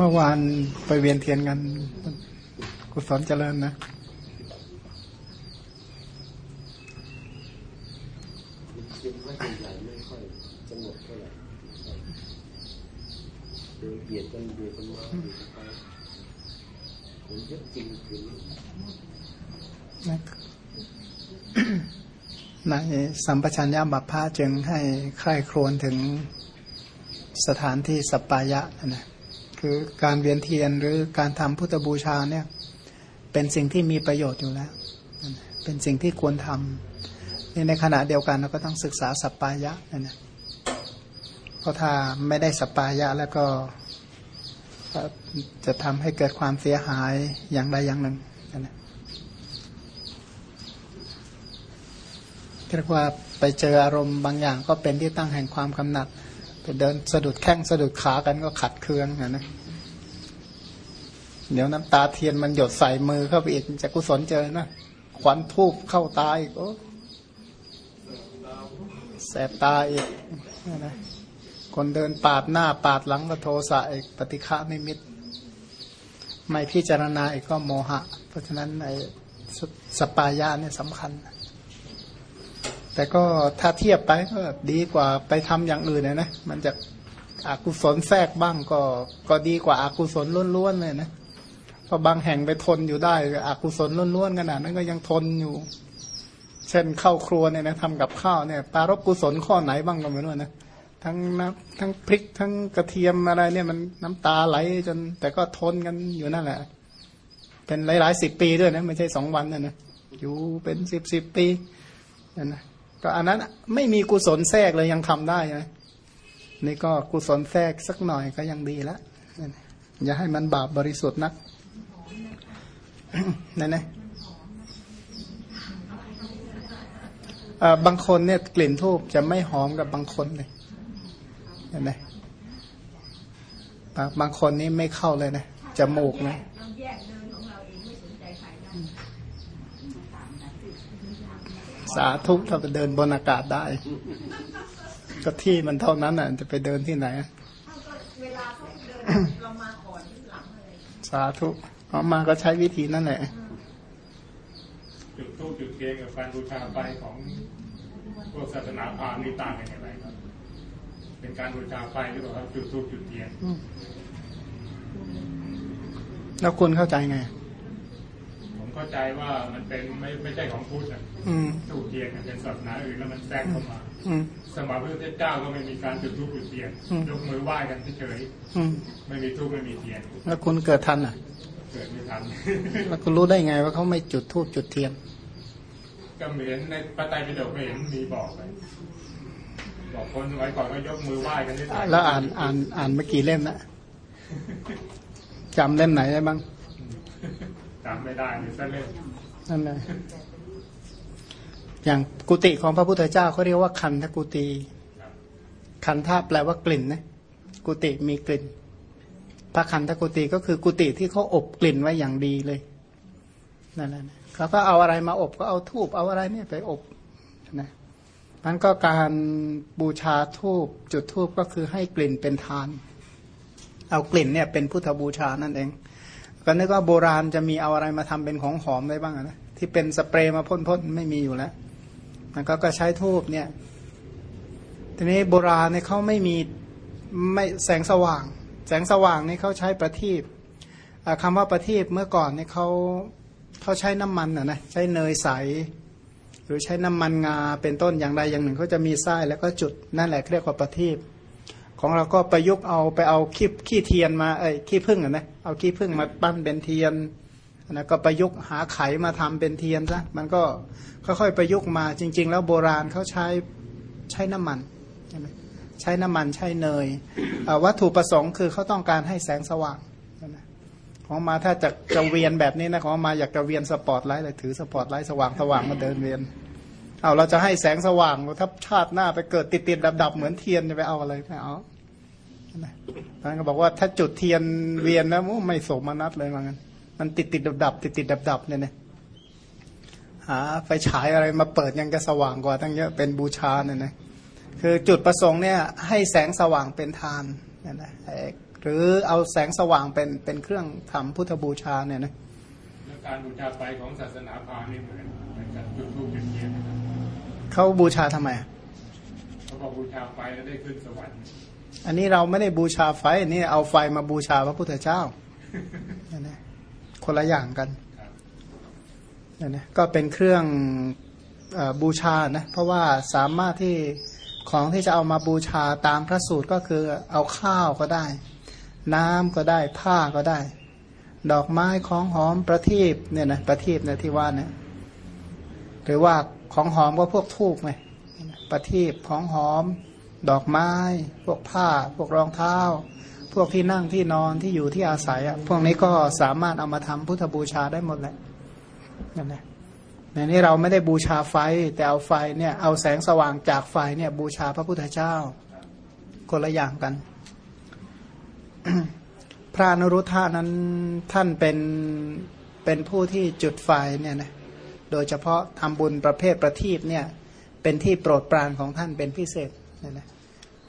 เมื่อวานไปเวียนเทียนกันกุศลเจริญนะคิดว่าใหญ่ไม่ค่อยสงบเท่าไหร่เดินเบียดกันเบียดกันมาเบียดกันไปคนเยอะจริงคืนนี้ในสัมปชัญญะบัพพาจึงให้ใคร่ครวญถึงสถานที่สัปปายะนะ คือการเวียนเทียนหรือการทำพุทธบูชาเนี่ย เป็นสิ่งที่มีประโยชน์อยู่แล้ว เป็นสิ่งที่ควรทำนี่ในขณะเดียวกันเราก็ต้องศึกษาสปปายะนะนะเพราะถ้าไม่ได้สปปายะแล้วก็จะทำให้เกิดความเสียหายอย่างใดอย่างหนึ่งนะเรียกว่าไปเจออารมณ์บางอย่างก็เป็นที่ตั้งแห่งความกำหนัด เดินสะดุดแข้งสะดุดขากันก็ขัดเคืองนะนะเดี๋ยวน้ำตาเทียนมันหยดใส่มือเข้าไปอีกจะกุศลเจอนะควันทูบเข้าตาอีกโอ้แสบตาอีกนะคนเดินปาดหน้าปาดหลังก็โทสะอีกปฏิฆะนิมิต ไม่พิจารณาอีกก็โมหะ เพราะฉะนั้นไอ้สสปายะเนี่ยสำคัญ แต่ก็ถ้าเทียบไปก็ดีกว่าไปทำอย่างอื่นนะนะมันจะอากุศลแทรกบ้างก็ก็ดีกว่าอากุศลล้วนๆเลยนะเพราะบางแห่งไปทนอยู่ได้อากุศลล้วนๆขนาดนั้นก็ยังทนอยู่ เช่นเข้าครัวเนี่ยนะทำกับข้าวเนี่ยปารบกุศลข้อไหนบ้างก็ไม่รู้นะทั้งน้ำทั้งพริกทั้งกระเทียมอะไรเนี่ยมันน้ำตาไหลจน แต่ก็ทนกันอยู่นั่นแหละ เป็นหลายๆสิบปีด้วยนะไม่ใช่สองวันนะนะอยู่เป็นสิบสิบปีนั่นนะ ก็อันนั้นไม่มีกุศลแทรกเลยยังทำได้นะนี่ก็กุศลแทรกสักหน่อยก็ยังดีแล้วนั่นนะอย่าให้มันบาปบริสุทธิ์นักนั่นนะบางคนเนี่ยกลิ่นทูบจะไม่หอมกับบางคนเลยเห็นไหมบางบางคนนี่ไม่เข้าเลยนะจมูกนะ สาธุถ้าไปเดินบนอากาศได้ ก็ที่มันเท่านั้นอะ จะไปเดินที่ไหนอะเวลาเขาเดินเรามาก่อนหรือหลังอะไรสาธุเอามาก็ใช้วิธีนั่นแหละจุดทูปจุดเทียนกับการบูชาไฟของพวกศาสนาพราหมณ์นี่ต่างกันอย่างไรครับ เป็นการบูชาไฟหรือเปล่าครับจุดทูปจุดเทียนแล้วคุณเข้าใจไงผมเข้า ใจว่ามันเป็นไม่ไม่ใช่ของพุทธอะอืมทูปเทียนอะเป็นศาสนาอื่นแล้วมันแทรกเข้ามาอืมสมัยพระพุทธเจ้าก็ไม่มีการจุดทูปจุดเทียนอืมยกมือไหว้กันเฉยอืมๆไม่มีทูปไม่มีเทียน แล้วคุณเกิดทันอะ เกิดไม่ทันแล้วคุณรู้ได้ไงว่าเขาไม่จุดธูปจุดเทียนก็เหมือนในพระไตรปิฎกไม่เห็นมีบอกเลยบอกคนสมัยก่อนก็ยกมือไหว้กันเฉยๆแล้วอ่านอ่านอ่านเมื่อกี่เล่มนะจำเล่มไหนได้บ้าง จำไม่ได้หรือสักเล่มนั่นเลยอย่างกุฏิของพระพุทธเจ้าเขาเรียกว่าคันธกุฏิครับคันธาแปลว่ากลิ่นนะกุฏิมีกลิ่น พระคันธกุฏิก็คือกุฏิที่เขาอบกลิ่นไว้อย่างดีเลยนั่นแหละนะเขาก็เอาอะไรมาอบก็เอาทูบเอาอะไรเนี่ยไปอบนะมันก็การบูชาทูบจุดทูบก็คือให้กลิ่นเป็นทาน เอากลิ่นเนี่ยเป็นพุทธบูชานั่นเอง ก็นึกว่าโบราณจะมีเอาอะไรมาทำเป็นของหอมได้บ้างนะที่เป็นสเปรย์มาพ่นๆไม่มีอยู่แล้วมันก็ก็ใช้ทูบเนี่ย ทีนี้โบราณเนี่ยเขาไม่มีไม่แสงสว่าง แสงสว่างนี่เขาใช้ประทีปอ่าคำว่าประทีปเมื่อก่อนเนี่ยเขาเขาใช้น้ำมันอะนะใช้เนยใส หรือใช้น้ำมันงาเป็นต้นอย่างใดอย่างหนึ่งเขาจะมีไส้แล้วก็จุดนั่นแหละเรียกว่าประทีป ของเราก็ประยุกต์เอาไปเอาขี้ขี้เทียนมาเอ้ขี้ผึ้งอะนะเอาขี้ผึ้งมาปั้นเป็นเทียนนะก็ประยุกต์หาไขมาทำเป็นเทียนซะมันก็ค่อยๆประยุกต์มาจริง ๆ แล้วโบราณเขาใช้ใช้น้ำมันใช่ไหมใช้น้ำมันใช้เนยวัตถุประสงค์คือเขาต้องการให้แสงสว่างอาตมาถ้าจะจะเวียนแบบนี้นะอาตมาอยากจะเวียนสปอตไลท์เลยถือสปอตไลท์สว่างสว่างมาเดินเวียน เอาเราจะให้แสงสว่างถ้าชาติหน้าไปเกิดติดติดดับดับเหมือนเทียนจะไปเอาอะไรไม่เอาท่านก็บอกว่าถ้าจุดเทียนเวียนนะโอ้ไม่โสมนัสเลยว่างั้นมันติดติดดับดับติดติดดับดับเนี่ยนะหาไฟฉายอะไรมาเปิดยังจะสว่างกว่าตั้งเยอะเป็นบูชาเนี่ยนะคือจุดประสงค์เนี่ยให้แสงสว่างเป็นทานเนี่ยนะไอ้หรือเอาแสงสว่างเป็นเป็นเครื่องทำพุทธบูชาเนี่ยนะการบูชาไฟของศาสนาพราหมณ์นี่เหมือนจุดธูปจุดเทียน เขาบูชาทำไมอะเขาบอกบูชาไฟแล้วได้ขึ้นสวรรค์อันนี้เราไม่ได้บูชาไฟอันนี้เอาไฟมาบูชาพระพุทธเจ้าเนี่ยนะคนละอย่างกันครับเนี่ยนะก็เป็นเครื่องเออบูชานะเพราะว่าสามารถที่ของที่จะเอามาบูชาตามพระสูตรก็คือเอาข้าวก็ได้ น้ำก็ได้ผ้าก็ได้ ดอกไม้ของหอมประทีปเนี่ยนะประทีปเนี่ยที่ว่าเนี่ยหรือว่า ของหอมก็พวกทูบไงประทีปของหอม ดอกไม้ พวกผ้า พวกรองเท้า พวกที่นั่งที่นอนที่อยู่ที่อาศัยอะพวกนี้ก็สามารถเอามาทำพุทธบูชาได้หมดแหละนั่นแหละในนี้เราไม่ได้บูชาไฟ แต่เอาไฟเนี่ยเอาแสงสว่างจากไฟเนี่ยบูชาพระพุทธเจ้า คนละอย่างกัน พระนรุธานั้นท่านเป็นเป็นผู้ที่จุดไฟเนี่ยนะ โดยเฉพาะทำบุญประเภทประทีปเนี่ยเป็นที่โปรดปรานของท่านเป็นพิเศษเนี่ยนะ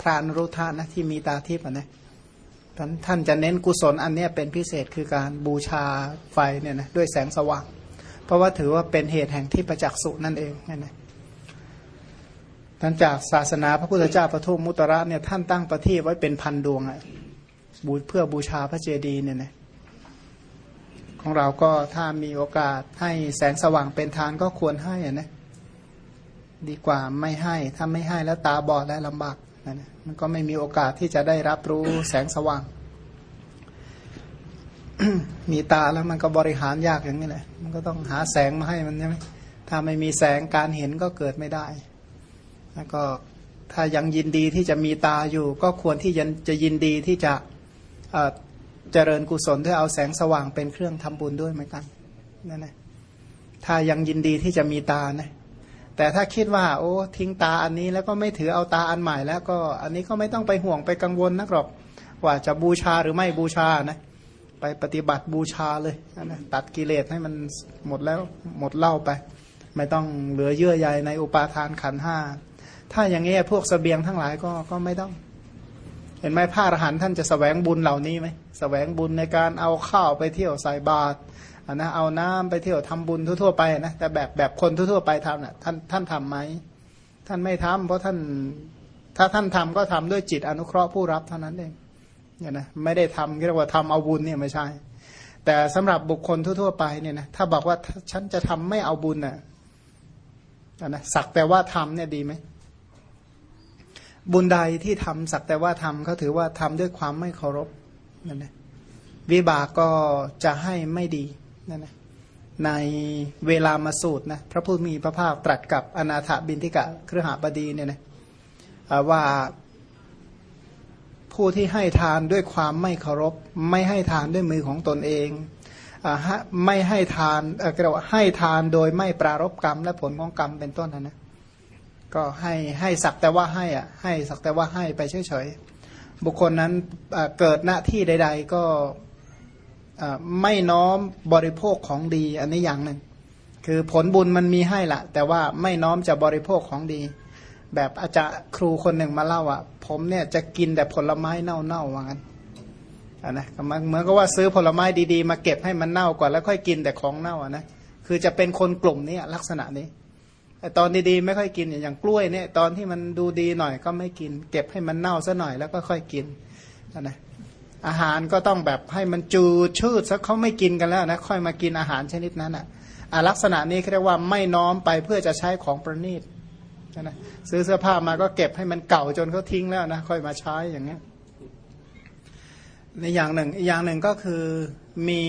พระนรุธานะที่มีตาทิพย์นะท่านท่านจะเน้นกุศลอันเนี้ยเป็นพิเศษคือการบูชาไฟเนี่ยนะด้วยแสงสว่าง เพราะว่าถือว่าเป็นเหตุแห่งที่ประจักษ์สุนั่นเองเนี่ยนะท่านจากศาสนาพระพุทธเจ้าปทุมมุตระเนี่ยท่านตั้งประทีปไว้เป็นพันดวงอะบูเพื่อบูชาพระเจดีย์เนี่ยนะ ของเราก็ถ้ามีโอกาสให้แสงสว่างเป็นทานก็ควรให้อะนะดีกว่าไม่ให้ ถ้าไม่ให้แล้วตาบอดและลำบากนะนะมันก็ไม่มีโอกาสที่จะได้รับรู้แสงสว่าง มีตาแล้วมันก็บริหารยากอย่างนี้แหละ มันก็ต้องหาแสงมาให้มันใช่ไหมถ้าไม่มีแสงการเห็นก็เกิดไม่ได้ แล้วก็ถ้ายังยินดีที่จะมีตาอยู่ ก็ควรที่จะยินดีที่จะ เจริญกุศลด้วยเอาแสงสว่างเป็นเครื่องทำบุญด้วยเหมือนกันนั่นนะถ้ายังยินดีที่จะมีตานะแต่ถ้าคิดว่า โอ้ทิ้งตาอันนี้แล้วก็ไม่ถือเอาตาอันใหม่ แล้วก็อันนี้ก็ไม่ต้องไปห่วงไปกังวลนักหรอก ว่าจะบูชาหรือไม่บูชานะไปปฏิบัติบูชาเลยนะตัดกิเลสให้มันหมดแล้วหมดเล่าไป ไม่ต้องเหลือเยื่อใยในอุปาทานขันห้าถ้าอย่างนี้พวกเสบียงทั้งหลายก็ก็ไม่ต้อง เห็นไหมพระอรหันต์ท่านจะสแสวงบุญเหล่านี้ไหมสแสวงบุญในการเอาข้าวไปเที่ยวใส่บาตรอะนะเอาน้ำไปเที่ยวทำบุญทั่วๆไปนะแต่แบบแบบคนทั่วๆไปทำน่ะท่านท่านทำไหมท่านไม่ทำเพราะท่านถ้าท่านทำก็ทำด้วยจิตอนุเคราะห์ผู้รับเท่านั้นเองเนี่ยนะไม่ได้ทำเรียกว่าทำเอาบุญเนี่ยไม่ใช่ แต่สำหรับบุคคลทั่วๆไปเนี่ยนะถ้าบอกว่าฉันจะทำไม่เอาบุญน่ะอะนะสักแต่ว่าทำเนี่ยดีไหม บุญใดที่ทำสักแต่ว่าทำเขาถือว่าทำด้วยความไม่เคารพนั่นนะวิบากก็จะให้ไม่ดีนั่นนะในเวลามาสูตรนะพระผู้มีพระภาคตรัสกับอนาถบินทิกะเครือหบดีเนี่ยนะว่าผู้ที่ให้ทานด้วยความไม่เคารพ ไม่ให้ทานด้วยมือของตนเองไม่ให้ทานเอ่อเรียกว่าให้ทานโดยไม่ปรารบกรรมและผลของกรรมเป็นต้นนะนะ ก็ให้ให้สักแต่ว่าให้อะให้สักแต่ว่าให้ไปเฉยๆบุคคลนั้นเกิดหน้าที่ใด ๆ ก็ไม่น้อมบริโภคของดี อันนี้อย่างหนึ่ง คือผลบุญมันมีให้ละแต่ว่าไม่น้อมจะบริโภคของดี แบบอาจารย์ครูคนหนึ่งมาเล่าอะ ผมเนี่ยจะกินแต่ผลไม้เน่าๆว่างั้นอะนะเหมือนกับว่าซื้อผลไม้ดีๆ มาเก็บให้มันเน่าก่อนแล้วค่อยกินแต่ของเน่าอะนะคือจะเป็นคนกลุ่มนี้ลักษณะนี้ ตอนดีๆไม่ค่อยกินอย่างกล้วยเนี่ยตอนที่มันดูดีหน่อยก็ไม่กิน เก็บให้มันเน่าซะหน่อยแล้วก็ค่อยกินนะอาหารก็ต้องแบบให้มันจูดชืดสักเขาไม่กินกันแล้วนะค่อยมากินอาหารชนิดนั้นอะลักษณะนี้เขาเรียกว่าไม่น้อมไปเพื่อจะใช้ของประณีตนะซื้อเสื้อผ้ามาก็เก็บให้มันเก่าจนเขาทิ้งแล้วนะค่อยมาใช้อย่างเงี้ยในอย่างหนึ่งอีกอย่างหนึ่งก็คือมี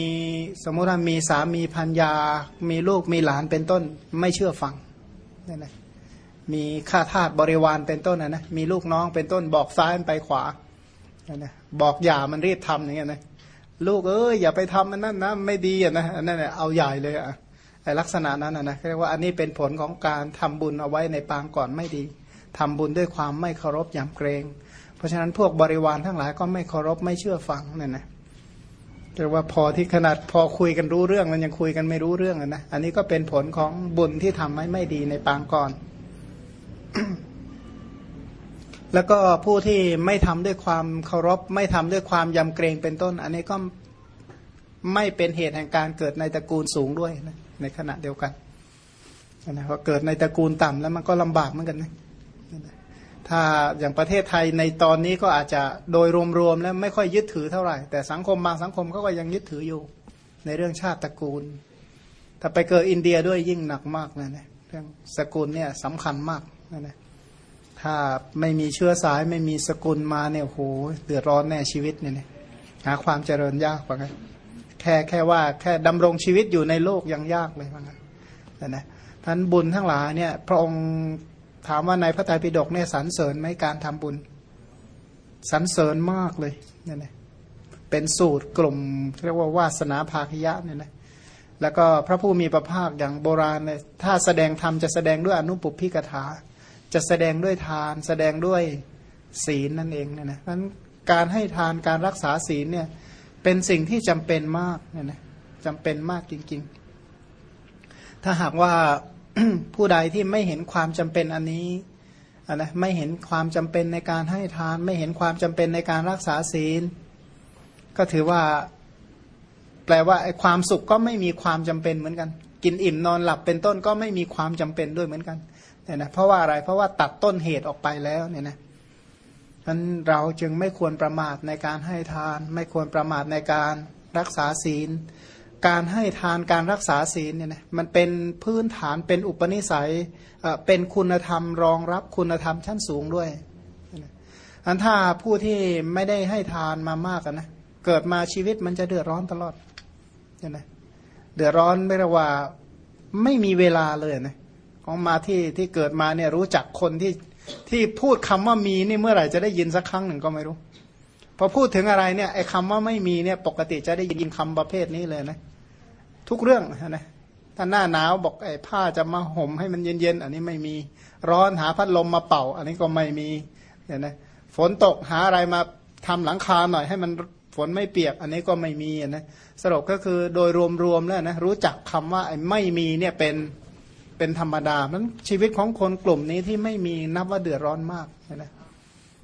สมมติว่ามีสามีพันยา มีลูกมีหลานเป็นต้น ไม่เชื่อฟัง นี่นะมีข้าทาสบริวารเป็นต้นนะนะมีลูกน้องเป็นต้นบอกซ้ายไปขวานะบอกอย่ามันรีบทำอย่างเงี้ยนะลูกเอ้ยอย่าไปทำมันนั่นนะไม่ดีอะนะนั่นแหละเอาใหญ่เลยอะไอลักษณะนั้นนะนะเรียกว่าอันนี้เป็นผลของการทำบุญเอาไว้ในปางก่อนไม่ดีทำบุญด้วยความไม่เคารพยำเกรง เพราะฉะนั้นพวกบริวารทั้งหลายก็ไม่เคารพไม่เชื่อฟังนั่นนะ เรียกว่าพอที่ขนาดพอคุยกันรู้เรื่องมันยังคุยกันไม่รู้เรื่องนะอันนี้ก็เป็นผลของบุญที่ทำให้ไม่ดีในปางก่อน แล้วก็ผู้ที่ไม่ทำด้วยความเคารพ ไม่ทำด้วยความยำเกรงเป็นต้น อันนี้ก็ไม่เป็นเหตุแห่งการเกิดในตระกูลสูงด้วยนะในขณะเดียวกันนะพอเกิดในตระกูลต่ำแล้วมันก็ลำบากเหมือนกันนะ ถ้าอย่างประเทศไทยในตอนนี้ก็อาจจะโดยรวมๆแล้วไม่ค่อยยึดถือเท่าไหร่ แต่สังคมบางสังคมเขาก็ยังยึดถืออยู่ ในเรื่องชาติตระกูล ถ้าไปเกิดอินเดียด้วยยิ่งหนักมากนะเนี่ยเรื่องสกุลเนี่ยสำคัญมากนะนะถ้าไม่มีเชื้อสายไม่มีสกุลมาเนี่ยโหเดือดร้อนแน่ชีวิตเนี่ยหาความเจริญยากว่ากันแค่แค่ว่าแค่ดำรงชีวิตอยู่ในโลกยังยากเลยว่างั้นนะนะท่านบุญทั้งหลายเนี่ยพระองค์ ถามว่าในพระไตรปิฎกเนี่ยสรรเสริญไหมการทำบุญสรรเสริญมากเลยเนี่ยนะเป็นสูตรกลุ่มเรียกว่าวาสนาภาคยะเนี่ยนะแล้วก็พระผู้มีพระภาคอย่างโบราณเนี่ยถ้าแสดงธรรมจะแสดงด้วยอนุปุพิกถา จะแสดงด้วยทานแสดงด้วยศีลนั่นเองเนี่ยนะนั้นการให้ทานการรักษาศีลเนี่ยเป็นสิ่งที่จำเป็นมากเนี่ยนะจำเป็นมากจริง ๆ ถ้าหากว่า ผู้ใดที่ไม่เห็นความจำเป็นอันนี้นนะไม่เห็นความจำเป็นในการให้ทาน ไม่เห็นความจำเป็นในการรักษาศีล ก็ถือว่า แปลว่าไอ้ความสุขก็ไม่มีความจำเป็นเหมือนกัน กินอิ่มนอนหลับเป็นต้นก็ไม่มีความจำเป็นด้วยเหมือนกันเนี่ยนะเพราะว่าอะไรเพราะว่าตัดต้นเหตุออกไปแล้วเนี่ยนะนั้นเราจึงไม่ควรประมาทในการให้ทาน ไม่ควรประมาทในการรักษาศีล การให้ทานการรักษาศีลเนี่ยนะมันเป็นพื้นฐานเป็นอุปนิสัยเป็นคุณธรรมรองรับคุณธรรมชั้นสูงด้วยอันถ้าผู้ที่ไม่ได้ให้ทานมามากนะเกิดมาชีวิตมันจะเดือดร้อนตลอดเนี่ยนะเดือดร้อนไม่ระว่าไม่มีเวลาเลยนะของมาที่ที่เกิดมาเนี่ยรู้จักคนที่ที่พูดคำว่ามีนี่เมื่อไหร่จะได้ยินสักครั้งหนึ่งก็ไม่รู้พอพูดถึงอะไรเนี่ยไอ้คาว่าไม่มีเนี่ยปกติจะได้ยินคำประเภทนี้เลยนะ ทุกเรื่องนะถ้าหน้าหนาวบอกไอ้ผ้าจะมาห่มให้มันเย็นๆ อันนี้ไม่มีร้อนหาพัดลมมาเป่า อันนี้ก็ไม่มีเนี่ยนะฝนตกหาอะไรมาทำหลังคาหน่อยให้มันฝนไม่เปียก อันนี้ก็ไม่มีนะสรุปก็คือโดยรวมๆแล้วนะรู้จักคำว่าไอ้ไม่มีเนี่ยเป็นเป็นธรรมดานั้นชีวิตของคนกลุ่มนี้ที่ไม่มีนับว่าเดือดร้อนมากนะ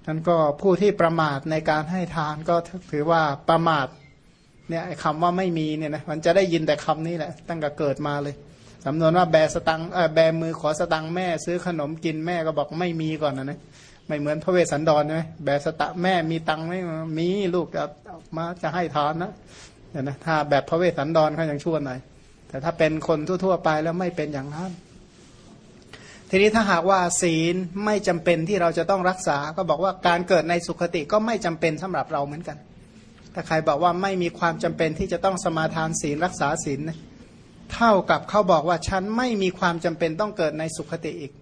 นั้นก็ผู้ที่ประมาทในการให้ทานก็ถือว่าประมาท เนี่ยคำว่าไม่มีเนี่ยนะมันจะได้ยินแต่คำนี้แหละ ตั้งแต่เกิดมาเลยสำนวนว่าแบสตังแบมือขอสตังแม่ ซื้อขนมกินแม่ก็บอกไม่มีก่อนนะนะไม่เหมือนพระเวสสันดรใช่ไหมแบสตะแม่มีตังไหมมีลูกจะมาจะให้ทานนะเนี่ยนะถ้าแบบพระเวสสันดรเขายังชั่วหน่อยแต่ถ้าเป็นคนทั่ว ๆ ไปแล้วไม่เป็นอย่างนั้นทีนี้ถ้าหากว่าศีลไม่จำเป็นที่เราจะต้องรักษา ก็บอกว่าการเกิดในสุขติก็ไม่จำเป็นสำหรับเราเหมือนกัน ถ้าใครบอกว่าไม่มีความจำเป็นที่จะต้องสมาทานศีลรักษาศีลเท่ากับเขาบอกว่าฉันไม่มีความจำเป็นต้องเกิดในสุขติอีก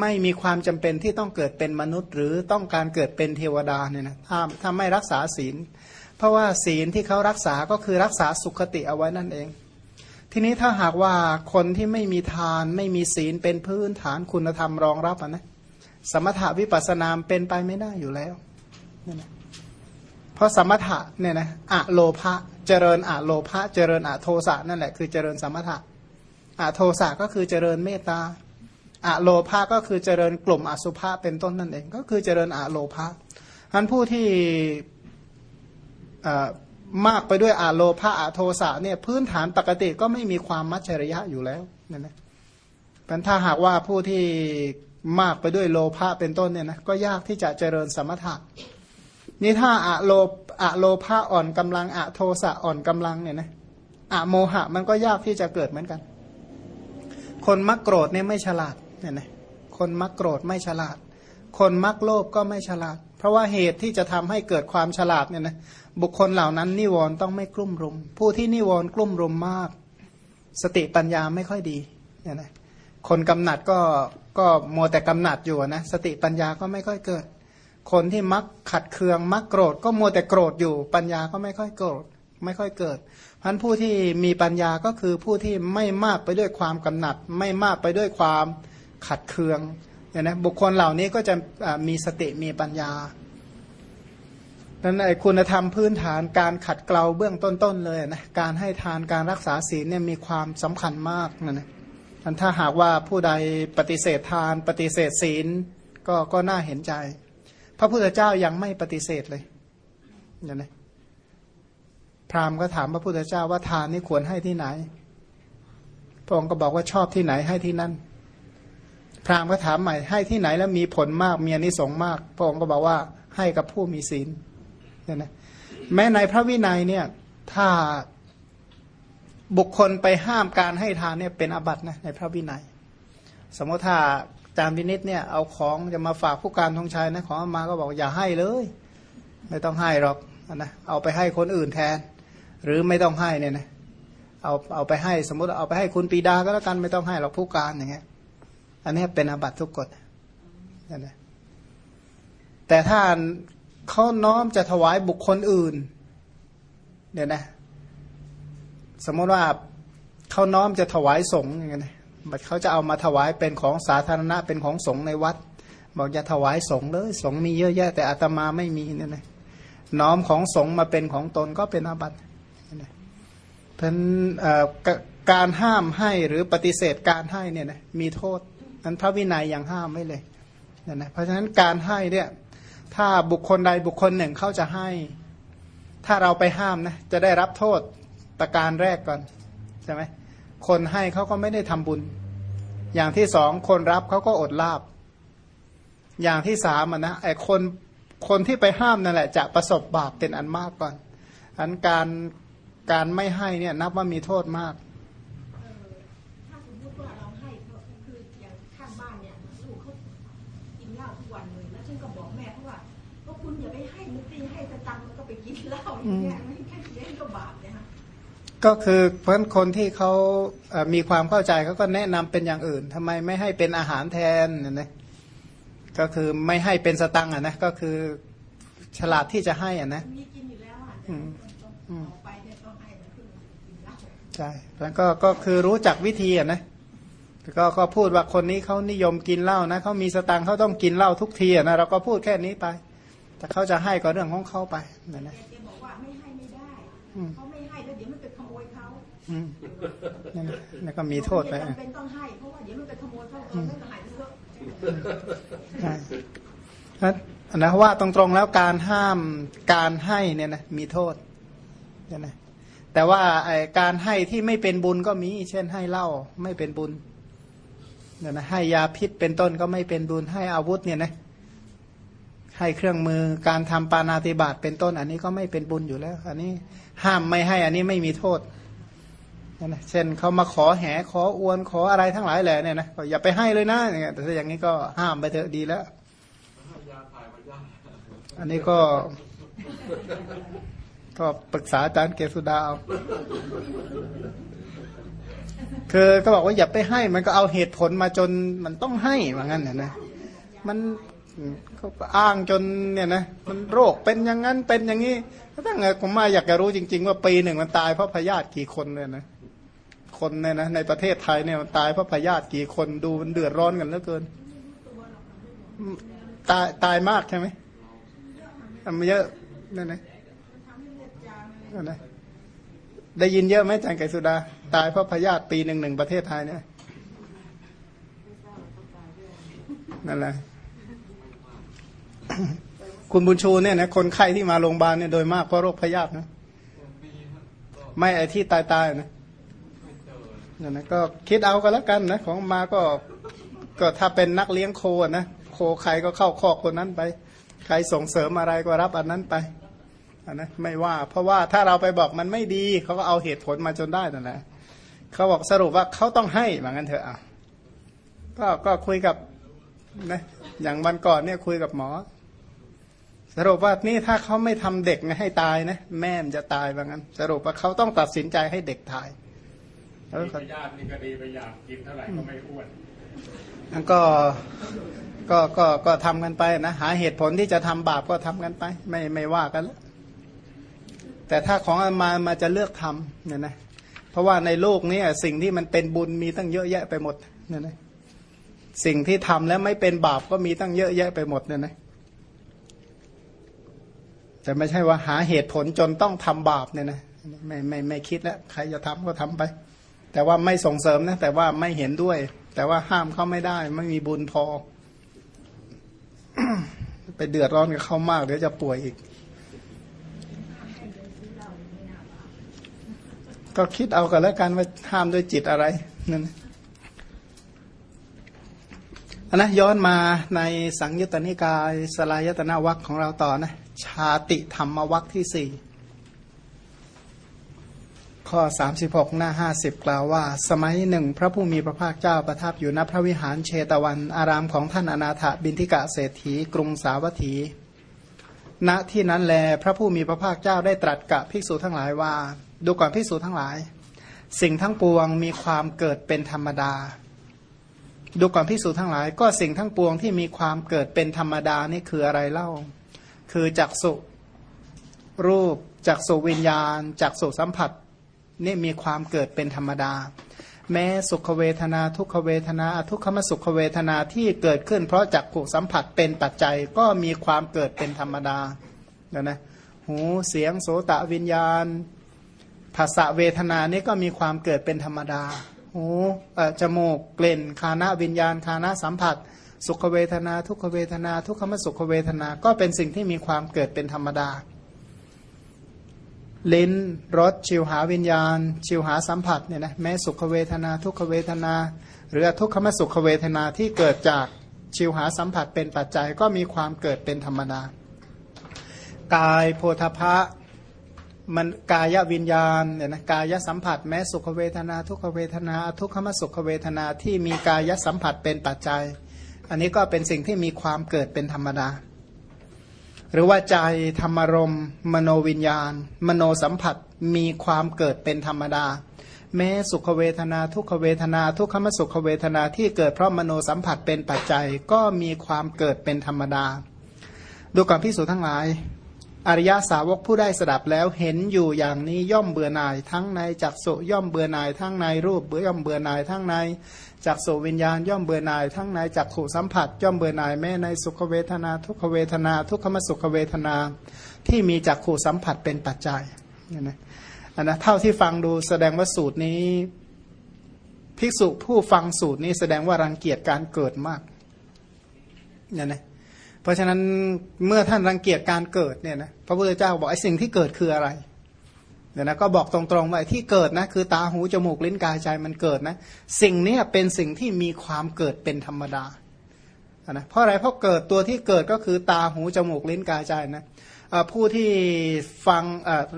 ไม่มีความจำเป็นที่ต้องเกิดเป็นมนุษย์ หรือต้องการเกิดเป็นเทวดาเนี่ยนะถ้าถ้าไม่รักษาศีล เพราะว่าศีลที่เขารักษาก็คือรักษาสุขติเอาไว้นั่นเอง ทีนี้ถ้าหากว่าคนที่ไม่มีทานไม่มีศีลเป็นพื้นฐานคุณธรรมรองรับนะสมถะวิปัสสนามเป็นไปไม่ได้อยู่แล้วนะเพ ราะสมถะเนี่ยนะอะโลภะเจริญอะโลภะเจริญอะโทสะนั่นแหละคือเจริญสมถะอะโทสะก็คือเจริญเมตตาอะโลภะก็คือเจริญกลุ่มอสุภะเป็นต้นนั่นเองก็คือเจริญอะโลภะท่านผู้ที่มากไปด้วยอาโลภาอาโทสะเนี่ยพื้นฐานปกติก็ไม่มีความมัจฉริยะอยู่แล้วนั่นนะเป็นถ้าหากว่าผู้ที่มากไปด้วยโลภะเป็นต้นเนี่ยนะก็ยากที่จะเจริญสมถะ นี่ถ้าอะโลอะโลภะอ่อนกำลังอะโทสะอ่อนกำลังเนี่ยนะอะโมหะมันก็ยากที่จะเกิดเหมือนกัน คนมักโกรธเนี่ยไม่ฉลาดเนี่ยนะคนมักโกรธไม่ฉลาด คนมักโลภก็ไม่ฉลาด เพราะว่าเหตุที่จะทำให้เกิดความฉลาดเนี่ยนะบุคคลเหล่านั้นนิวรณ์ต้องไม่กลุ่มรุม ผู้ที่นิวรณ์กลุ่มรุมมาก สติปัญญาไม่ค่อยดีเนี่ยนะคนกำหนัดก็ก็มัวแต่กำหนัดอยู่นะสติปัญญาก็ไม่ค่อยเกิด คนที่มักขัดเคืองมักโกรธก็มัวแต่โกรธอยู่ ปัญญาก็ไม่ค่อยโกรธไม่ค่อยเกิดพันผู้ที่มีปัญญาก็คือผู้ที่ไม่มากไปด้วยความกำหนัด ไม่มากไปด้วยความขัดเคืองเนี่ยนะบุคคลเหล่านี้ก็จะมีสติมีปัญญานั้นไอ้คุณธรรมพื้นฐานการขัดเกลาเบื้องต้นๆเลยนะการให้ทานการรักษาศีลเนี่ยมีความสำคัญมากนะนะถ้าหากว่าผู้ใดปฏิเสธทาน ปฏิเสธศีลก็ก็น่าเห็นใจ พระพุทธเจ้ายังไม่ปฏิเสธเลยเห็นไหมพราหมณ์ก็ถามพระพุทธเจ้าว่าทานนี่ควรให้ที่ไหน พระองค์ก็บอกว่าชอบที่ไหนให้ที่นั่น พราหมณ์ก็ถามใหม่ให้ที่ไหนแล้วมีผลมากมีอนิสงส์มาก พระองค์ก็บอกว่าให้กับผู้มีศีลเนี่ยนะแม้ในพระวินัยเนี่ย ถ้าบุคคลไปห้ามการให้ทานเนี่ยเป็นอาบัตินะในพระวินัย สมมติถ้า จามพินิษเนี่ยเอาของจะมาฝากผู้การทงชัยนะของเอามาก็บอกอย่าให้เลย ไม่ต้องให้หรอกนะเอาไปให้คนอื่นแทน หรือไม่ต้องให้เนี่ยนะเอาเอาไปให้สมมติเอาไปให้คุณปีดาก็แล้วกันไม่ต้องให้หรอกผู้การอย่างเงี้ยอันนี้เป็นอาบัตทุกกฎนะแต่ถ้าเขาน้อมจะถวายบุคคลอื่นเดี๋ยนะ สมมติว่าเขาน้อมจะถวายสงฆ์อย่างเงี้ย นเขาจะเอามาถวายเป็นของสาธารณะเป็นของสงฆ์ในวัด บอกจะถวายสงฆ์เลยสงฆ์มีเยอะแยะแต่อาตมาไม่มีเนี่ยนะน้อมของสงฆ์มาเป็นของตนก็เป็นอาบัติเพราะการห้ามให้หรือปฏิเสธการให้เนี่ยนะมีโทษนั้นพระวินัยยังห้ามไม่เลยนะนะเพราะฉะนั้นการให้เนี่ยถ้าบุคคลใดบุคคลหนึ่งเขาจะให้ ถ้าเราไปห้ามนะจะได้รับโทษประการแรกก่อนใช่ไหม คนให้เขาก็ไม่ได้ทำบุญ อย่างที่สองคนรับเขาก็อดลาบ อย่างที่สามอะนะไอคนคนที่ไปห้ามนั่นแหละ จะประสบบาปเป็นอันมากก่อนอันการการไม่ให้เนี่ยนับว่ามีโทษมากถ้าสมมติว่าเราให้เขาคืออย่างข้างบ้านเนี่ยลูกเขากินเหล้าทุกวันเลยแล้วฉันก็บอกแม่ ก็คือเพราะคนที่เขาเอ่อมีความเข้าใจเขาก็แนะนำเป็นอย่างอื่นทำไมไม่ให้เป็นอาหารแทนเนี่ยนะก็คือไม่ให้เป็นสตังค์อะนะก็คือฉลาดที่จะให้อะนะมีกินอยู่แล้วอะอืมต้องออกไปเนี่ยต้องให้มันขึ้นกินเหล้าใช่แล้วก็ก็คือรู้จักวิธีอะนะก็ก็พูดว่าคนนี้เขานิยมกินเหล้านะเขามีสตังค์เขาต้องกินเหล้าทุกทีอะนะเราก็พูดแค่นี้ไป แต่เขาจะให้ก็เรื่องของเขาไปนะนะแกแกบอกว่าไม่ให้ไม่ได้อืมเขา นั่นนะแล้วก็มีโทษไปไม่อะจำเป็นต้องให้เพราะว่าเดี๋ยวมันไปขโมยเขาเราไม่หายเถอะใช่นะนะว่าตรงๆแล้วการห้ามการให้เนี่ยนะมีโทษเนี่ยนะแต่ว่าไอการให้ที่ไม่เป็นบุญก็มี เช่นให้เหล้าไม่เป็นบุญเนี่ยนะให้ยาพิษเป็นต้นก็ไม่เป็นบุญให้อาวุธเนี่ยนะให้เครื่องมือการทำปานาติบาตเป็นต้น อันนี้ก็ไม่เป็นบุญอยู่แล้ว อันนี้ห้ามไม่ให้อันนี้ไม่มีโทษ เนี่ยนะเช่นเขามาขอแหขออวนขออะไรทั้งหลายแหละเนี่ยนะก็อย่าไปให้เลยนะอย่างเงี้ยแต่ถ้าอย่างนี้ก็ห้ามไปเถอะดีแล้ว อันนี้ก็ ก็ปรึกษาอาจารย์เกษสุดาเอาคือก็บอกว่าอย่าไปให้ มันก็เอาเหตุผลมาจนมันต้องให้ว่างั้นเนี่ยนะมันเขาก็อ้างจนเนี่ยนะมันโรคเป็นอย่างนั้นเป็นอย่างนี้ถ้าไงผมมาอยากจะรู้จริง ๆ ว่าปีหนึ่งมันตายเพราะพยาธิกี่คนเลยนะ คนเนี่ยนะในประเทศไทยเนี่ยตายเพราะพยาธิกี่คนดูมันเดือดร้อนกันเหลือเกิน ตายตายมากใช่ไหมมันเยอะนั่นนะนั่นนะได้ยินเยอะไหมจารย์ไก่สุดา ตายเพราะพยาธิปีหนึ่งหนึ่งประเทศไทยเนี่ยนั่นแหละคุณบุญชูเนี่ยนะคนไข้ที่มาโรงพยาบาลเนี่ยโดยมากเพราะโรคพยาธินะ ไม่ไอที่ตายตายๆนะ นั่นนะก็คิดเอากันแล้วกันนะของมาก็ก็ถ้าเป็นนักเลี้ยงโคนะโคใครก็เข้าคอกคนนั้นไป ใครส่งเสริมอะไรก็รับอันนั้นไปอันนะไม่ว่า เพราะว่าถ้าเราไปบอกมันไม่ดีเขาก็เอาเหตุผลมาจนได้นั่นแหละเขาบอกสรุปว่าเขาต้องให้เหมือนกันเถอะอะก็ก็คุยกับนะอย่างวันก่อนเนี่ยคุยกับหมอ สรุปว่านี่ถ้าเขาไม่ทำเด็กนะให้ตายนะแม่มจะตายว่างั้น สรุปว่าเขาต้องตัดสินใจให้เด็กตาย แล้วมีก็พยาธินี่ก็ดีไปอย่างกินเท่าไหร่ก็ไม่อ้วนแล้วก็ก็ก็ก็ทำกันไปนะหาเหตุผลที่จะทำบาปก็ทำกันไป ไม่ไม่ว่ากันแล้วแต่ถ้าของอามามาจะเลือกทำเนี่ยนะเพราะว่าในโลกนี้สิ่งที่มันเป็นบุญมีตั้งเยอะแยะไปหมดเนี่ยนะสิ่งที่ทำแล้วไม่เป็นบาปก็มีตั้งเยอะแยะไปหมดเนี่ยนะจะไม่ใช่ว่าหาเหตุผลจนต้องทำบาปเนี่ยนะไม่ไม่ไม่คิดแล้วใครจะทำก็ทำไป แต่ว่าไม่ส่งเสริมนะ แต่ว่าไม่เห็นด้วย แต่ว่าห้ามเขาไม่ได้ ไม่มีบุญพอ ไปเดือดร้อนกับเขามากเดี๋ยวจะป่วยอีก ก็คิดเอากันแล้วกันว่าห้ามด้วยจิตอะไรนั่นอันนะย้อนมาในสังยุตตนิกายสลายตนาวัคของเราต่อนะ ชาติธรรมวัคที่สี่ ข้อ 36 หน้า 50 กล่าวว่า สมัยหนึ่ง พระผู้มีพระภาคเจ้าประทับอยู่ณพระวิหารเชตวัน อารามของท่านอนาถบินทิกะเศรษฐีกรุงสาวัตถี ณที่นั้นแล พระผู้มีพระภาคเจ้าได้ตรัสกับภิกษุทั้งหลายว่า ดูก่อนภิกษุทั้งหลาย สิ่งทั้งปวงมีความเกิดเป็นธรรมดา ดูก่อนภิกษุทั้งหลาย ก็สิ่งทั้งปวงที่มีความเกิดเป็นธรรมดานี่คืออะไรเล่า คือจักสุรูปจักสุวิญญาณจักสุสัมผัส นี่มีความเกิดเป็นธรรมดา แม้สุขเวทนา ทุกขเวทนา ทุกขมสุขเวทนาที่เกิดขึ้น เพราะจักผูสัมผัสเป็นปัจจัยก็มีความเกิดเป็นธรรมดาเดี๋ยวนะหูเสียงโสตะวิญญาณภาษาเวทนานี่ก็มีความเกิดเป็นธรรมดาหูจมูกกลิ่นคานาวิญญาณคานาสัมผัส สุขเวทนา ทุกขเวทนา ทุกขมสุขเวทนา ก็เป็นสิ่งที่มีความเกิดเป็นธรรมดา ลิ้นรสชิวหาวิญญาณ ชิวหาสัมผัสเนี่ยนะแม้สุขเวทนา ทุกขเวทนา หรือทุกขมสุขเวทนาที่เกิดจากชิวหาสัมผัสเป็นปัจจัยก็มีความเกิดเป็นธรรมดากายโพธพะมันกายวิญญาณเนี่ยนะกายสัมผัส แม้สุขเวทนา ทุกขเวทนา ทุกขมสุขเวทนาที่มีกายสัมผัสเป็นปัจจัย อันนี้ก็เป็นสิ่งที่มีความเกิดเป็นธรรมดา หรือว่าใจธรรมรมมโนวิญญาณ มโนสัมผัสมีความเกิดเป็นธรรมดา แม้สุขเวทนาทุกขเวทนาทุกขมสุขเวทนาที่เกิดเพราะมโนสัมผัสเป็นปัจจัยก็มีความเกิดเป็นธรรมดา ดูก่อนพิสูจทั้งหลาย อริยสาวกผู้ได้สดับแล้วเห็นอยู่อย่างนี้ย่อมเบื่อหน่ายทั้งในจักสุย่อมเบื่อหน่ายทั้งในรูปเบื่อย่อมเบื่อหน่ายทั้งในจากโสวิญญาณย่อมเบื่อหน่ายทั้งในจากขู่สัมผัส ย่อมเบื่อหน่ายแม้ในสุขเวทนา ทุกขเวทนา ทุกขมสุขเวทนา ที่มีจากขู่สัมผัสเป็นปัจจัยนะอันนะเท่าที่ฟังดูแสดงว่าสูตรนี้ ภิกษุผู้ฟังสูตรนี้แสดงว่ารังเกียจการเกิดมากเนี่ยนะ เพราะฉะนั้นเมื่อท่านรังเกียจการเกิดเนี่ยนะพระพุทธเจ้าบอกไอ้สิ่งที่เกิดคืออะไรเดี๋ยวนะก็บอกตรงๆว่าที่เกิดนะคือตาหูจมูกลิ้นกายใจมันเกิดนะ สิ่งนี้เป็นสิ่งที่มีความเกิดเป็นธรรมดานะเพราะอะไรเพราะเกิดตัวที่เกิดก็คือตาหูจมูกลิ้นกายใจนะผู้ที่ฟัง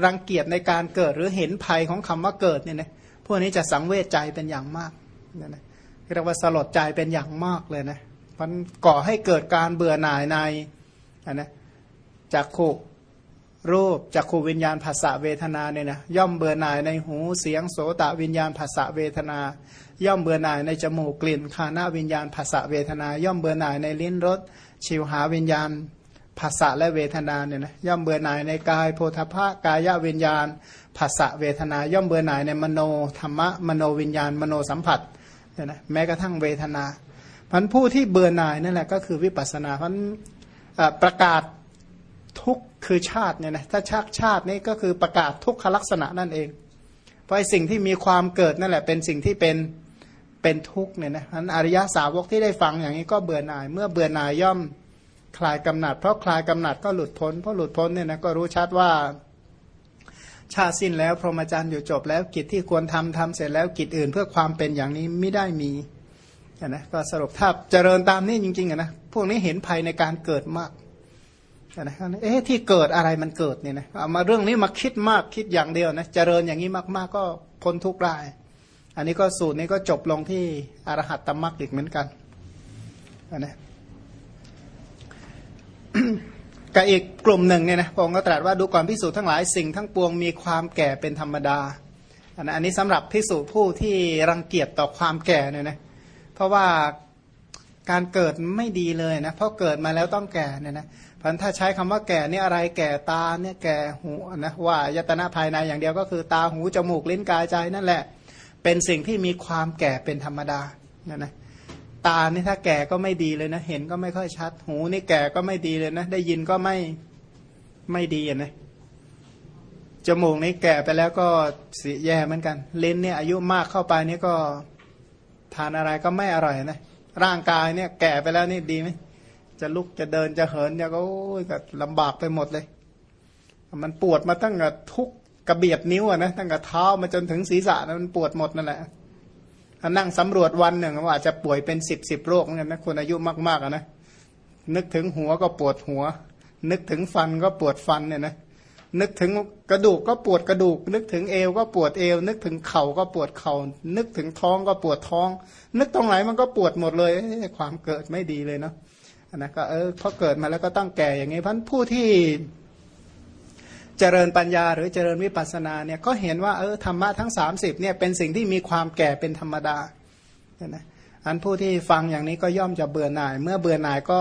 รังเกียจในการเกิดหรือเห็นภัยของคำว่าเกิดเนี่ยนะพวกนี้จะสังเวชใจเป็นอย่างมากนี่นะเรียกว่าสลดใจเป็นอย่างมากเลยนะ มันก่อให้เกิดการเบื่อหน่ายในนะจากโครูปจักขูวิญญาณภาษาเวทนาเนี่ยนะย่อมเบื่อหน่ายในหูเสียงโสตวิญญาณภาษาเวทนา ย่อมเบื่อหน่ายในจมูกกลิ่นคานาวิญญาณภาษาเวทนา ย่อมเบื่อหน่ายในลิ้นรสชิวหาวิญญาณภาษาและเวทนาเนี่ยนะย่อมเบื่อหน่ายในกายโพธพะกายวิญญาณภาษาเวทนา ย่อมเบื่อหน่ายในมโนธรรมะมโนวิญญาณมโนสัมผัสเนี่ยนะแม้กระทั่งเวทนา พันผู้ที่เบื่อหน่ายนั่นแหละก็คือวิปัสสนาพันประกาศทุกคือชาติเนี่ยนะถ้าชาติชาตินี้ก็คือประกาศทุกขลักษณะนั่นเอง เพราะสิ่งที่มีความเกิดนั่นแหละ เป็นสิ่งที่เป็นเป็นทุกเนี่ยนะนั้นอริยสาวกที่ได้ฟังอย่างนี้ก็เบื่อหน่าย เมื่อเบื่อหน่ายย่อมคลายกำหนัด เพราะคลายกำหนัดก็หลุดพ้นเพราะหลุดพ้นเนี่ยนะก็รู้ชัดว่า ชาสิ้นแล้ว พรหมจรรย์อยู่จบแล้วกิจที่ควรทำทำเสร็จแล้วกิจอื่นเพื่อความเป็นอย่างนี้ไม่ได้มี นะก็สรุปถ้าเจริญตามนี้จริงๆนะพวกนี้เห็นภัยในการเกิดมากนะเอ๊ะที่เกิดอะไรมันเกิดเนี่ยนะเอามาเรื่องนี้มาคิดมากคิดอย่างเดียวนะเจริญอย่างนี้มากๆก็พ้นทุกข์ได้ อันนี้ก็สูตรนี้ก็จบลงที่อรหัตตมรรคอีกเหมือนกันนะกับอีกกลุ่มหนึ่งเนี่ยนะพระองค์ก็ตรัสว่าดูก่อนพิสูจน์ทั้งหลายสิ่งทั้งปวงมีความแก่เป็นธรรมดาอันนี้สำหรับพิสูจน์ผู้ที่รังเกียจต่อความแก่เนี่ยนะ เพราะว่าการเกิดไม่ดีเลยนะเพราะเกิดมาแล้วต้องแก่เนี่ยนะพันถ้าใช้คำว่าแก่นี่อะไรแก่ตาเนี่ยแก่หูนะว่ายตนาภายในอย่างเดียวก็คือตาหูจมูกลิ้นกายใจนั่นแหละ เป็นสิ่งที่มีความแก่เป็นธรรมดาเนี่ยนะตานี่ถ้าแก่ก็ไม่ดีเลยนะ เห็นก็ไม่ค่อยชัด หูนี่แก่ก็ไม่ดีเลยนะ ได้ยินก็ไม่ไม่ดีนะจมูกนี่แก่ไปแล้วก็เสียแย่เหมือนกันลิ้นเนี่ยอายุมากเข้าไปนี่ก็ ทานอะไรก็ไม่อร่อยนะร่างกายเนี่ยแก่ไปแล้วนี่ดีไหมจะลุกจะเดินจะเหินเนี่ยก็ก็ลำบากไปหมดเลย มันปวดมาตั้งแต่ทุกกระเบียดนิ้วนะตั้งแต่เท้ามาจนถึงศีรษะนะมันปวดหมดนั่นแหละถ้านั่งสำรวจวันหนึ่งว่าอาจจะป่วยเป็นสิบสิบโรคเหมือนกันนะคนอายุมากๆนะนึกถึงหัวก็ปวดหัว นึกถึงฟันก็ปวดฟันเนี่ยนะ นึกถึงกระดูกก็ปวดกระดูก นึกถึงเอวก็ปวดเอว นึกถึงเข่าก็ปวดเข่า นึกถึงท้องก็ปวดท้อง นึกตรงไหนมันก็ปวดหมดเลยความเกิดไม่ดีเลยเนาะนะก็เออพอเกิดมาแล้วก็ต้องแก่อย่างนี้พราะผู้ที่เจริญปัญญาหรือเจริญวิปัสสนาเนี่ยก็เห็นว่าเออธรรมะทั้ง 30เนี่ยเป็นสิ่งที่มีความแก่เป็นธรรมดาเนี่ยนะอันผู้ที่ฟังอย่างนี้ก็ย่อมจะเบื่อหน่าย เมื่อเบื่อหน่ายก็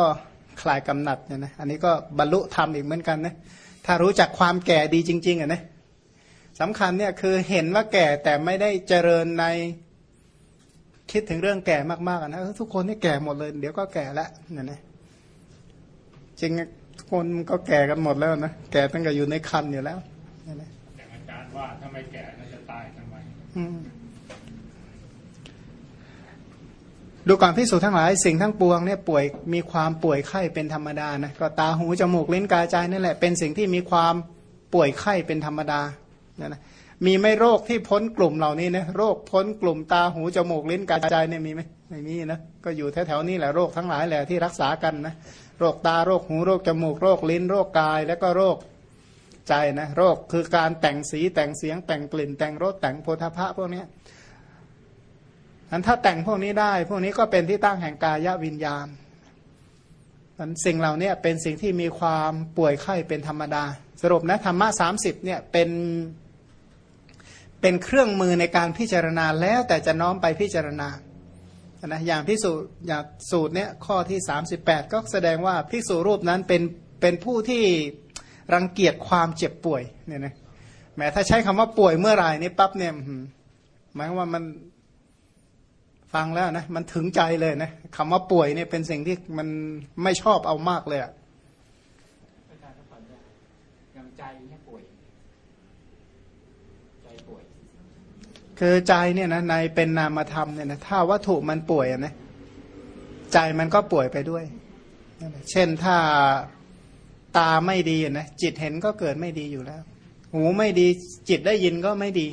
คลายกำหนัดเนี่ยนะอันนี้ก็บรรลุธรรมอีกเหมือนกันนะ ถ้ารู้จักความแก่ดีจริง ๆอะนะสำคัญเนี่ยคือเห็นว่าแก่แต่ไม่ได้เจริญในคิดถึงเรื่องแก่มากๆนะทุกคนนี่แก่หมดเลย เดี๋ยวก็แก่แล้วเนี่ยนะจริงทุกคนก็แก่กันหมดแล้วนะแก่ตั้งแต่อยู่ในคันอยู่แล้วเนี่ยนะอย่างอาจารย์ว่าถ้าไม่แก่น่าจะตายทำไม อืม ดูก่อนพิสูจทั้งหลายสิ่งทั้งปวงเนี่ยป่วยมีความป่วยไข้เป็นธรรมดานะก็ตาหูจมูกลิ้นกายใจนั่นแหละเป็นสิ่งที่มีความป่วยไข้เป็นธรรมดานะนะมีไม่โรคที่พ้นกลุ่มเหล่านี้นะโรคพ้นกลุ่มตาหูจมูกลิ้นกายใจเนี่ยมีไหมไม่มีนะก็อยู่แถวๆนี้แหละโรคทั้งหลายแหละที่รักษากันนะโรคตาโรคหูโรคจมูกโรคลิ้นโรคกายแล้วก็โรคใจนะโรคคือการแต่งสีแต่งเสียงแต่งกลิ่นแต่งรสแต่งโพธาภะพวกเนี้ย อันถ้าแต่งพวกนี้ได้ พวกนี้ก็เป็นที่ตั้งแห่งกายวิญญาณอันสิ่งเหล่านี้เป็นสิ่งที่มีความป่วยไข้เป็นธรรมดา สรุปนะธรรมะสามสิบเนี่ยเป็นเป็นเครื่องมือในการพิจารณาแล้วแต่จะน้อมไปพิจารณานะอย่างพิสูจน์อย่างสูตรเนี่ยข้อที่ 38 ก็แสดงว่าพิสูรูปนั้นเป็นเป็นผู้ที่รังเกียจความเจ็บป่วยเนี่ยนะแม้ถ้าใช้คำว่าป่วยเมื่อไหร่นี่ปั๊บเนี่ยหมายว่ามัน ฟังแล้วนะมันถึงใจเลยนะคำว่าป่วยเนี่ยเป็นสิ่งที่มันไม่ชอบเอามากเลยอะอาจารย์ก็ผ่อนได้อย่างใจเนี่ยป่วย ใจป่วย คือใจเนี่ยนะในเป็นนามธรรมเนี่ยนะถ้าวัตถุมันป่วยอะนะใจมันก็ป่วยไปด้วยนั่นแหละเช่นถ้าตาไม่ดีอะนะจิตเห็นก็เกิดไม่ดีอยู่แล้ว หูไม่ดีจิตได้ยินก็ไม่ดี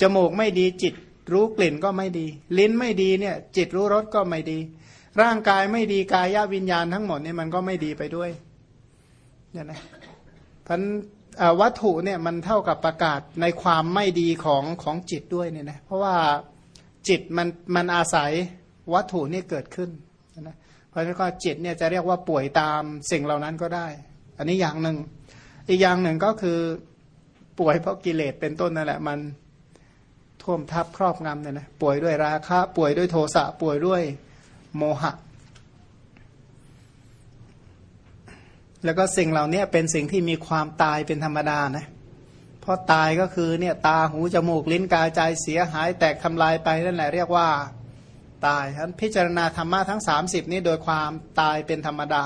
จมูกไม่ดีจิต รู้กลิ่นก็ไม่ดี ลิ้นไม่ดีเนี่ย จิตรู้รสก็ไม่ดี ร่างกายไม่ดีกายวิญญาณทั้งหมดเนี่ยมันก็ไม่ดีไปด้วยเนี่ยนะพันวัตถุเนี่ยมันเท่ากับประกาศในความไม่ดีของของจิตด้วยเนี่ยนะเพราะว่าจิตมันมันอาศัยวัตถุนี่เกิดขึ้นนะเพราะฉะนั้นก็จิตเนี่ยจะเรียกว่าป่วยตามสิ่งเหล่านั้นก็ได้ อันนี้อย่างหนึ่ง อีกอย่างหนึ่งก็คือป่วยเพราะกิเลสเป็นต้นนั่นแหละมัน ท่วมทับครอบงำเนี่ยนะป่วยด้วยราคะ ป่วยด้วยโทสะป่วยด้วยโมหะ แล้วก็สิ่งเหล่านี้เป็นสิ่งที่มีความตายเป็นธรรมดานะเพราะตายก็คือเนี่ยตาหูจมูกลิ้นกายใจเสียหายแตกทำลายไปนั่นแหละเรียกว่าตายฉะนั้นพิจารณาธรรมะทั้ง 30 นี้โดยความตายเป็นธรรมดา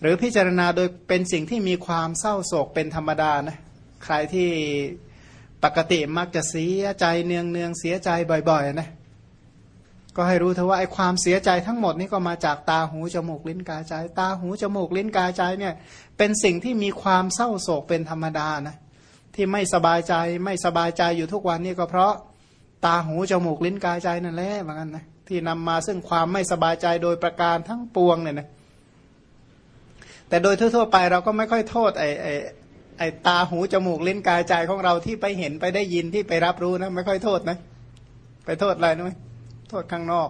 หรือพิจารณาโดยเป็นสิ่งที่มีความเศร้าโศกเป็นธรรมดานะใครที่ ปกติมักจะเสียใจเนืองเนืองเสียใจบ่อยๆนะก็ให้รู้เถอะว่าไอ้ความเสียใจทั้งหมดนี่ก็มาจากตาหูจมูกลิ้นกายใจ ตาหูจมูกลิ้นกายใจเนี่ยเป็นสิ่งที่มีความเศร้าโศกเป็นธรรมดานะที่ไม่สบายใจไม่สบายใจอยู่ทุกวันนี่ก็เพราะตาหูจมูกลิ้นกายใจนั่นแหละเหมือนกันนะที่นำมาซึ่งความไม่สบายใจโดยประการทั้งปวงเนี่ยนะแต่โดยทั่วๆไปเราก็ไม่ค่อยโทษไอ้ไอ้ ไอ้ตาหูจมูกลิ้นกายใจของเราที่ไปเห็นไปได้ยินที่ไปรับรู้นะไม่ค่อยโทษนะ ไปโทษอะไรนะไหมโทษข้างนอก